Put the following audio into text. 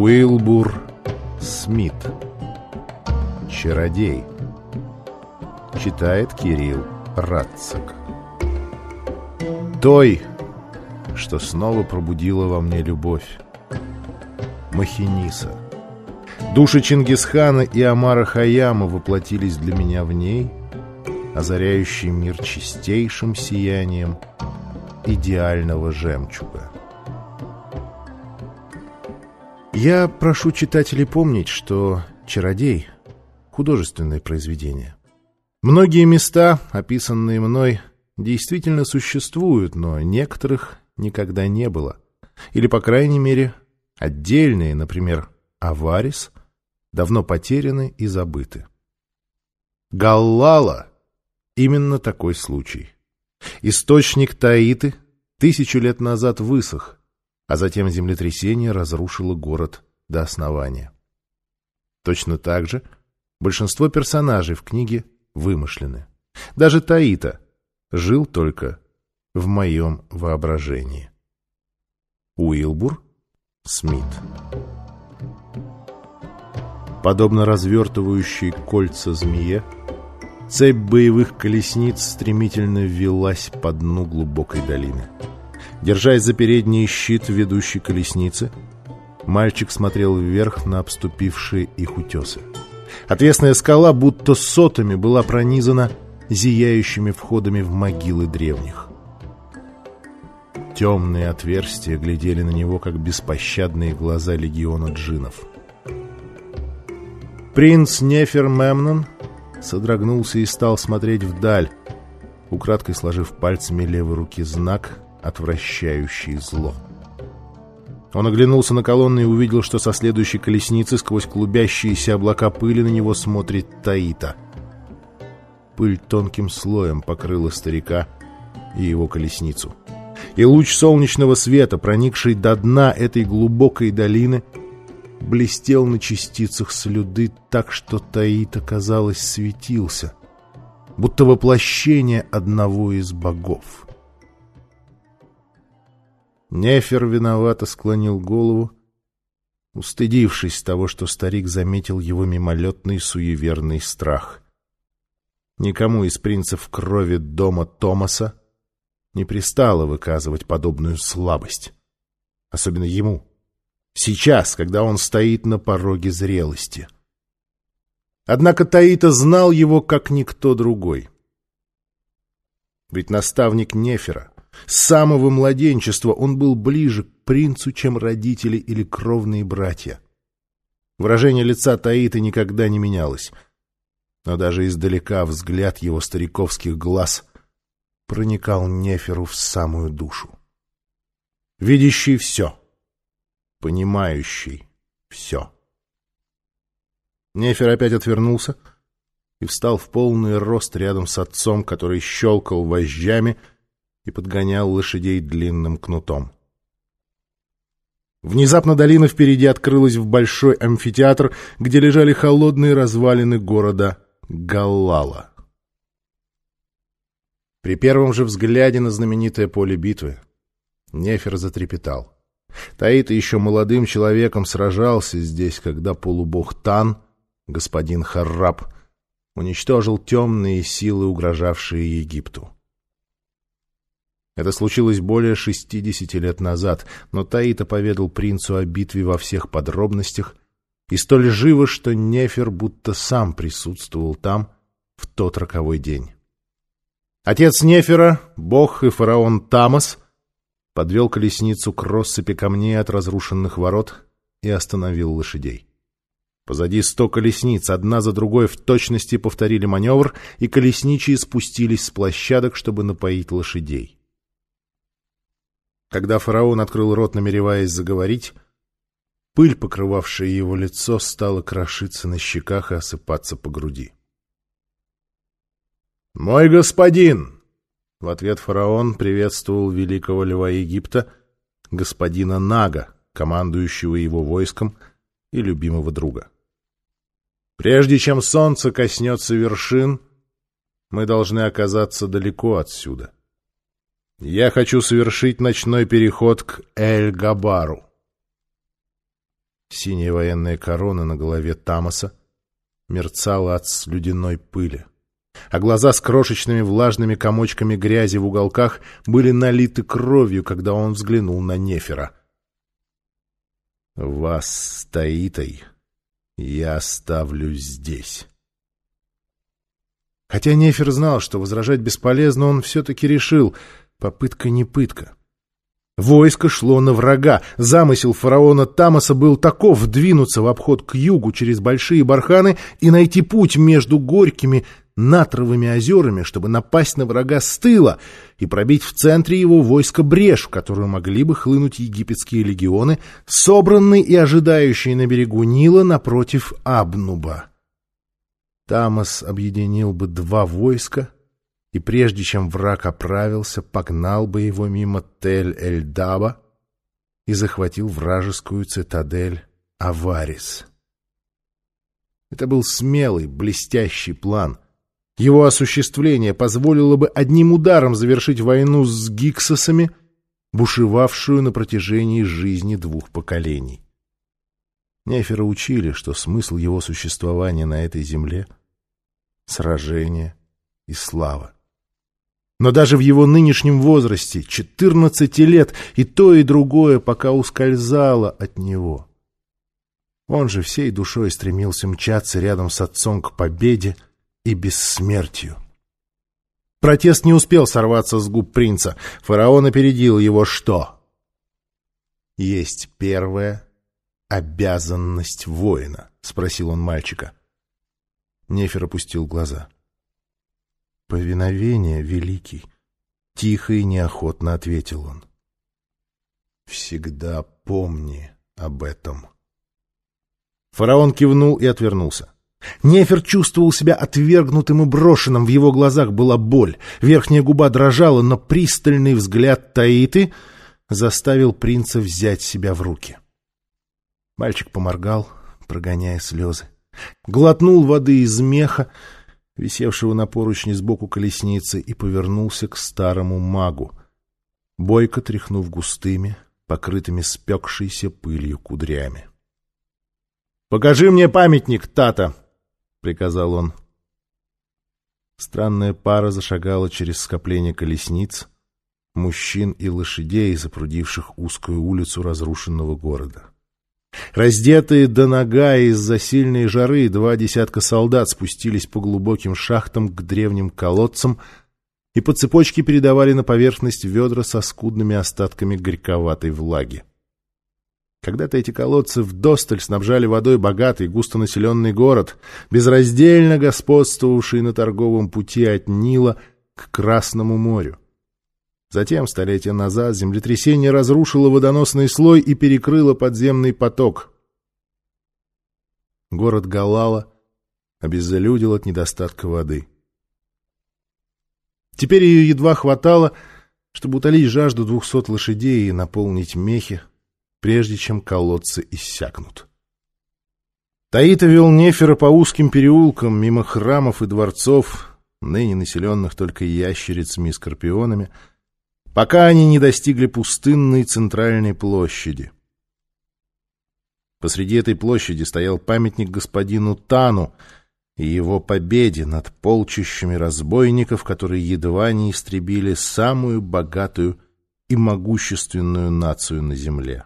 Уилбур Смит. Чародей. Читает Кирилл Радцак Той, что снова пробудила во мне любовь. Махиниса. Души Чингисхана и Амара Хаяма воплотились для меня в ней Озаряющий мир чистейшим сиянием идеального жемчуга Я прошу читателей помнить, что «Чародей» — художественное произведение. Многие места, описанные мной, действительно существуют, но некоторых никогда не было. Или, по крайней мере, отдельные, например, Аварис, давно потеряны и забыты. Галлала — именно такой случай. Источник Таиты тысячу лет назад высох, а затем землетрясение разрушило город до основания. Точно так же большинство персонажей в книге вымышлены. Даже Таита жил только в моем воображении. Уилбур Смит Подобно развертывающей кольца змее, цепь боевых колесниц стремительно ввелась по дну глубокой долины. Держась за передний щит ведущей колесницы, мальчик смотрел вверх на обступившие их утесы. Отвесная скала будто сотами была пронизана зияющими входами в могилы древних. Темные отверстия глядели на него, как беспощадные глаза легиона джинов. Принц Нефер Мемнон содрогнулся и стал смотреть вдаль, украдкой сложив пальцами левой руки знак, отвращающий зло. Он оглянулся на колонны и увидел, что со следующей колесницы сквозь клубящиеся облака пыли на него смотрит Таита. Пыль тонким слоем покрыла старика и его колесницу. И луч солнечного света, проникший до дна этой глубокой долины, блестел на частицах слюды так, что Таита, казалось, светился, будто воплощение одного из богов. Нефер виновато склонил голову, устыдившись того, что старик заметил его мимолетный суеверный страх. Никому из принцев крови дома Томаса не пристало выказывать подобную слабость. Особенно ему. Сейчас, когда он стоит на пороге зрелости. Однако Таита знал его, как никто другой. Ведь наставник Нефера с самого младенчества он был ближе к принцу, чем родители или кровные братья. Выражение лица Таиты никогда не менялось, но даже издалека взгляд его стариковских глаз проникал Неферу в самую душу. Видящий все, понимающий все. Нефер опять отвернулся и встал в полный рост рядом с отцом, который щелкал вожжами — и подгонял лошадей длинным кнутом. Внезапно долина впереди открылась в большой амфитеатр, где лежали холодные развалины города Галлала. При первом же взгляде на знаменитое поле битвы Нефер затрепетал. Таита еще молодым человеком сражался здесь, когда полубог Тан, господин Харраб, уничтожил темные силы, угрожавшие Египту. Это случилось более 60 лет назад, но Таита поведал принцу о битве во всех подробностях и столь живо, что Нефер будто сам присутствовал там в тот роковой день. Отец Нефера, бог и фараон Тамас, подвел колесницу к россыпи камней от разрушенных ворот и остановил лошадей. Позади сто колесниц, одна за другой в точности повторили маневр, и колесничие спустились с площадок, чтобы напоить лошадей. Когда фараон открыл рот, намереваясь заговорить, пыль, покрывавшая его лицо, стала крошиться на щеках и осыпаться по груди. «Мой господин!» В ответ фараон приветствовал великого льва Египта, господина Нага, командующего его войском и любимого друга. «Прежде чем солнце коснется вершин, мы должны оказаться далеко отсюда». Я хочу совершить ночной переход к Эль-Габару. Синяя военная корона на голове Тамаса мерцала от слюдяной пыли, а глаза с крошечными влажными комочками грязи в уголках были налиты кровью, когда он взглянул на Нефера. «Вас стоитой я оставлю здесь». Хотя Нефер знал, что возражать бесполезно, он все-таки решил — попытка не пытка. Войско шло на врага. Замысел фараона Тамаса был таков — двинуться в обход к югу через большие барханы и найти путь между горькими натровыми озерами, чтобы напасть на врага с тыла и пробить в центре его войска брешь, в которую могли бы хлынуть египетские легионы, собранные и ожидающие на берегу Нила напротив Абнуба. Тамас объединил бы два войска — и прежде чем враг оправился, погнал бы его мимо Тель-Эль-Даба и захватил вражескую цитадель Аварис. Это был смелый, блестящий план. Его осуществление позволило бы одним ударом завершить войну с гиксосами, бушевавшую на протяжении жизни двух поколений. Нефера учили, что смысл его существования на этой земле — сражение и слава. Но даже в его нынешнем возрасте, 14 лет, и то, и другое пока ускользало от него. Он же всей душой стремился мчаться рядом с отцом к победе и бессмертию. Протест не успел сорваться с губ принца. Фараон опередил его что? «Есть первая обязанность воина», — спросил он мальчика. Нефер опустил глаза. — «Повиновение, великий!» — тихо и неохотно ответил он. «Всегда помни об этом». Фараон кивнул и отвернулся. Нефер чувствовал себя отвергнутым и брошенным, в его глазах была боль. Верхняя губа дрожала, но пристальный взгляд Таиты заставил принца взять себя в руки. Мальчик поморгал, прогоняя слезы. Глотнул воды из меха, висевшего на поручне сбоку колесницы, и повернулся к старому магу, бойко тряхнув густыми, покрытыми спекшейся пылью кудрями. — Покажи мне памятник, Тата! — приказал он. Странная пара зашагала через скопление колесниц, мужчин и лошадей, запрудивших узкую улицу разрушенного города. Раздетые до нога из-за сильной жары, два десятка солдат спустились по глубоким шахтам к древним колодцам и по цепочке передавали на поверхность ведра со скудными остатками горьковатой влаги. Когда-то эти колодцы вдосталь снабжали водой богатый густонаселенный город, безраздельно господствовавший на торговом пути от Нила к Красному морю. Затем, столетия назад, землетрясение разрушило водоносный слой и перекрыло подземный поток. Город Галала обеззалюдил от недостатка воды. Теперь ее едва хватало, чтобы утолить жажду двухсот лошадей и наполнить мехи, прежде чем колодцы иссякнут. Таита вел Нефера по узким переулкам, мимо храмов и дворцов, ныне населенных только ящерицами и скорпионами, пока они не достигли пустынной центральной площади. Посреди этой площади стоял памятник господину Тану и его победе над полчищами разбойников, которые едва не истребили самую богатую и могущественную нацию на земле.